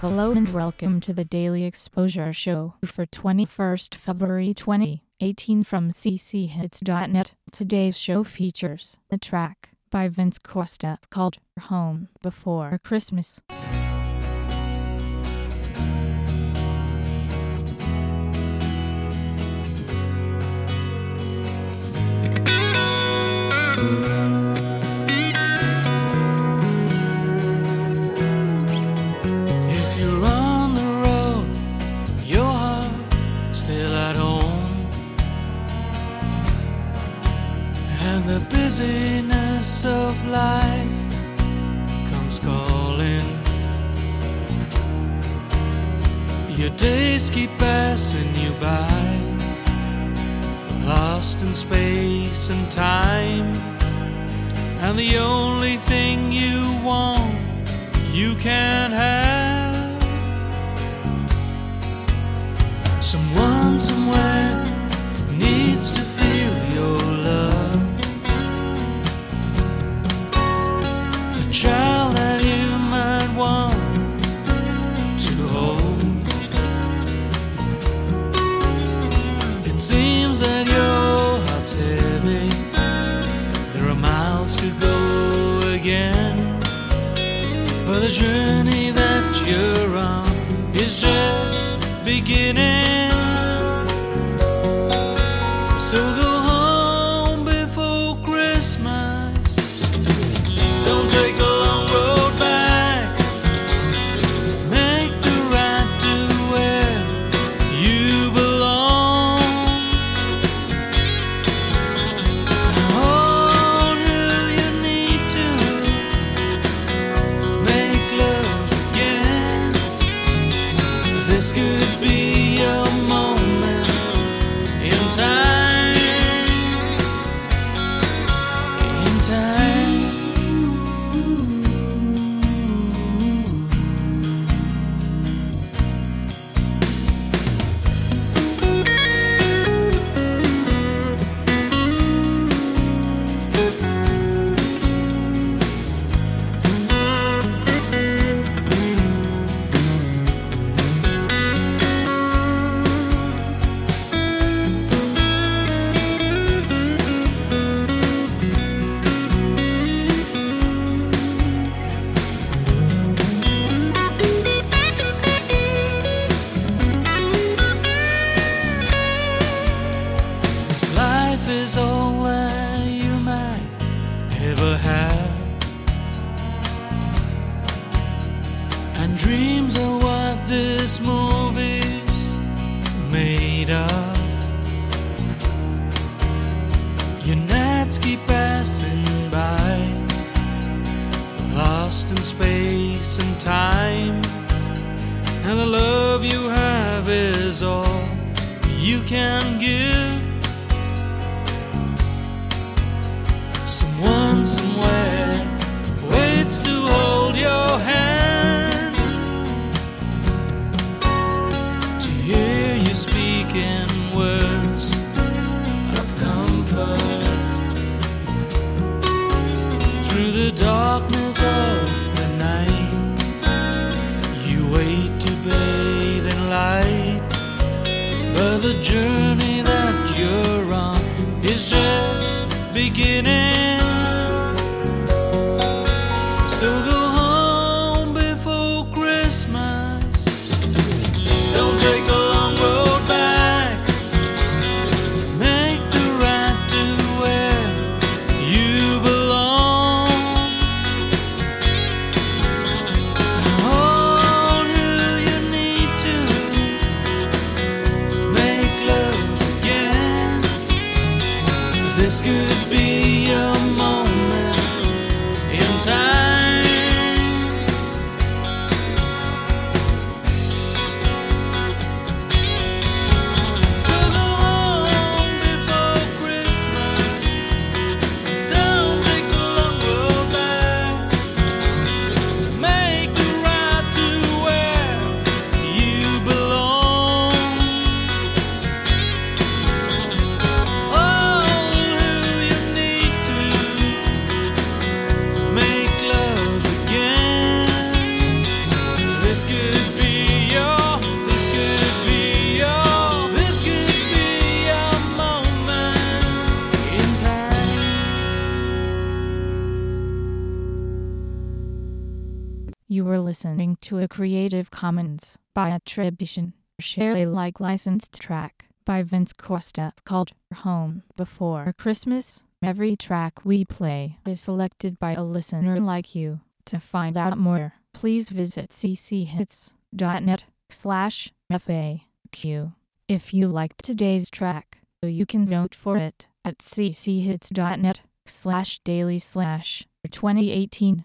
Hello and welcome to the Daily Exposure Show for 21st February 2018 from cchits.net. Today's show features a track by Vince Costa called Home Before Christmas. Of life comes calling. Your days keep passing you by, lost in space and time, and the only thing the journey that you're on is just beginning. So go is all that you might ever have. And dreams are what this movie's made of. Your nights keep passing by, lost in space and time. And the love you have is all you can give. Journey that you're on is just beginning. This could be a moment You were listening to a Creative Commons by attribution, share Alike licensed track by Vince Costa called Home Before Christmas. Every track we play is selected by a listener like you. To find out more, please visit cchits.net slash FAQ. If you liked today's track, you can vote for it at cchits.net slash daily slash 2018